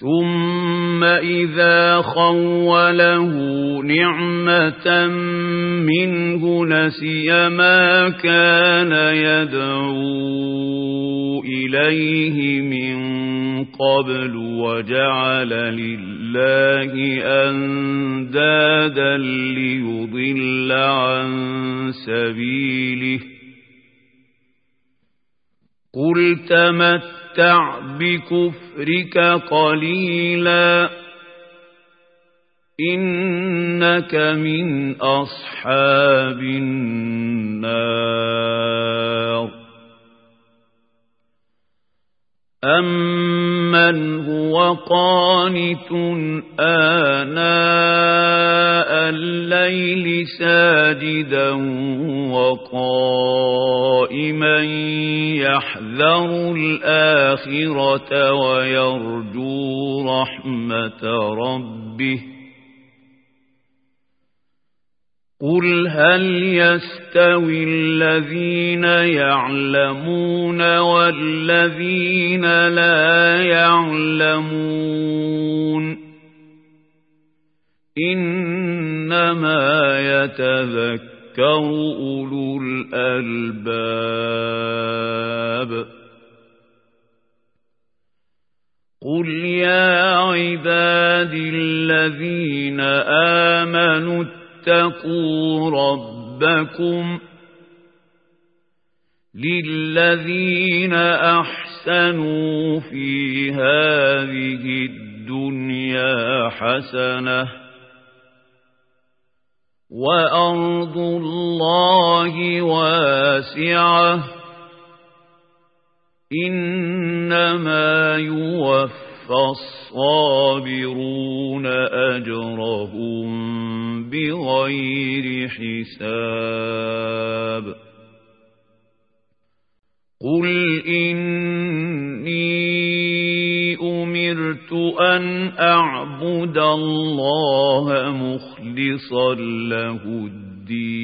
ثم إذا خوله نعمة منه نسي ما كان يدعو إليه من قبل وجعل لله أندادا ليضل عن سبيله. قل تمتع بكفرك قليلا. إنك من أصحاب النار. أمن هو قانت آناء الليل ساجدا وقائما يحذر الآخرة ويرجو رحمة ربه قل هل يستوي الذين يعلمون والذين لا يعلمون إنما يتذكر أولو الألباب قل يا عبادي الذين آمنوا اتقوا ربكم للذين أحسنوا في هذه الدنيا حسنة وأرض الله واسعة إنما يوفى الصابرون أجرهم بغير حساب. قل إني أمرت أن أعبد الله مخلصا له الدين.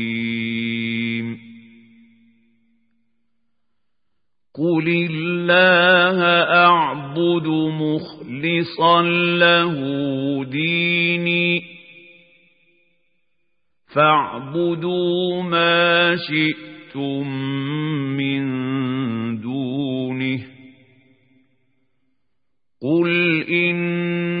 قل الله أعبد مخلصا له ديني فاعبدوا ما شئتم من دونه قل إن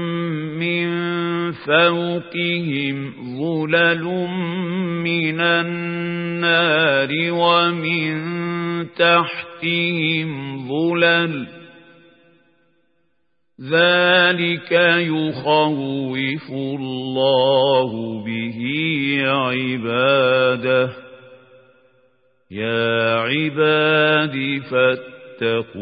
فوقهم ظلل من النار ومن تحتهم ظلل. ذلك يخوف الله به عباده. يا عباد فاتقون.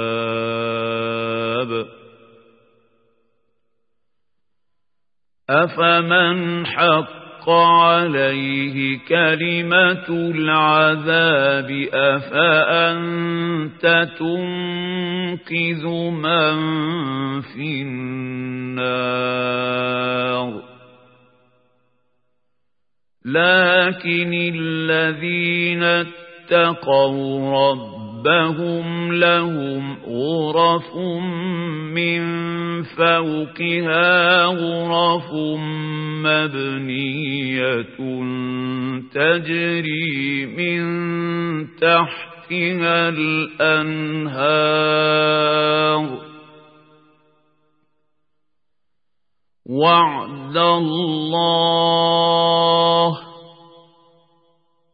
أفمن حق عليه كلمة العذاب أفأنت تنقذ من في النار لكن الذين اتقوا ربهم لهم غرف من فوقها غرف مبنية تجري من تحتها الأنهار وعد الله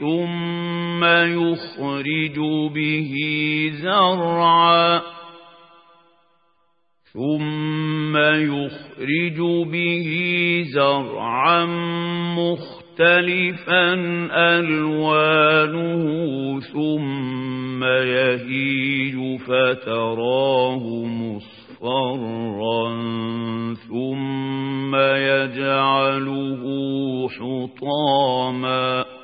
ثم يخرج به زرعا. ثم يخرج به زرعا مختلفا ألوانه ثم يهيج فتراه مصفرا ثم يجعله حطاما.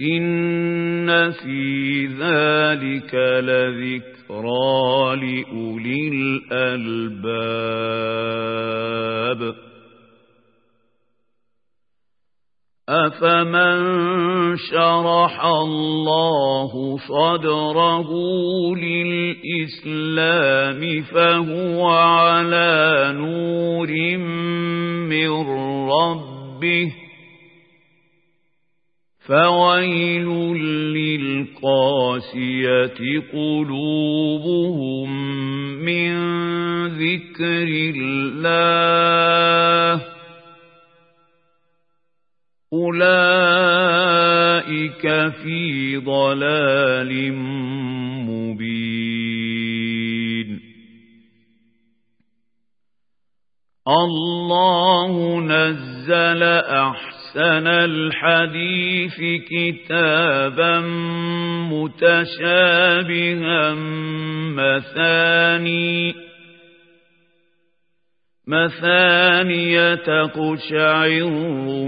إن في ذلك لذكر ذكرى لأولي الألباب أفمن شرح الله صدره للإسلام فهو على نور من ربه فويل للقاسية قلوبهم من ذكر الله أولئك في ضلال مبين الله نزل أحسن أحسن الحديث كتابا متشابها مثاني مثانية تقشعر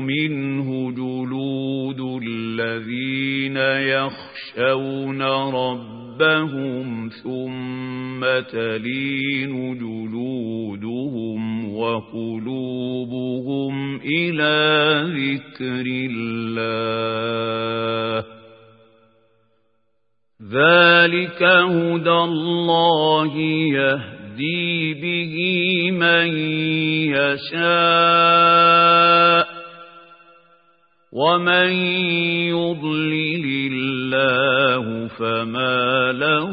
منه جلود الذين يخشون ربهم ثم تلين جلودهم وقلوبهم إلى ذكر الله. ذلك هدى الله يهدي به من يشاء. ومن يضلل الله فما له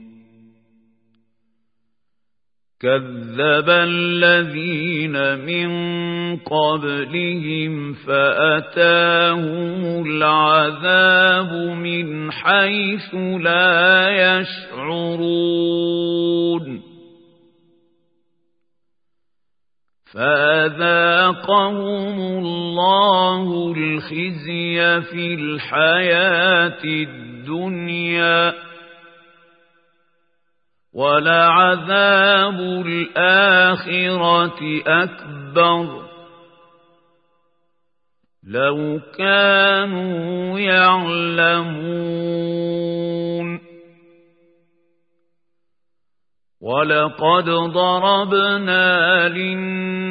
كذب الذين من قبلهم فأتاهم العذاب من حيث لا يشعرون فذاقهم الله الخزي في الحياة الدنيا ولعذاب الآخرة أكبر. لو كانوا يعلمون. ولقد ضربنا للناس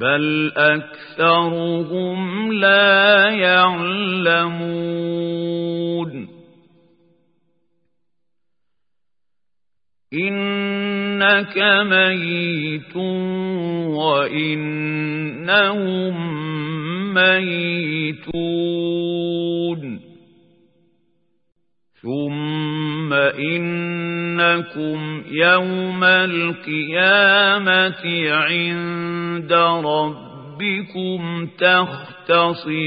بل أكثرهم لا يعلمون إنك ميت وإنهم ميتون ثم إنكم يوم القيامة عند ربكم تختصمون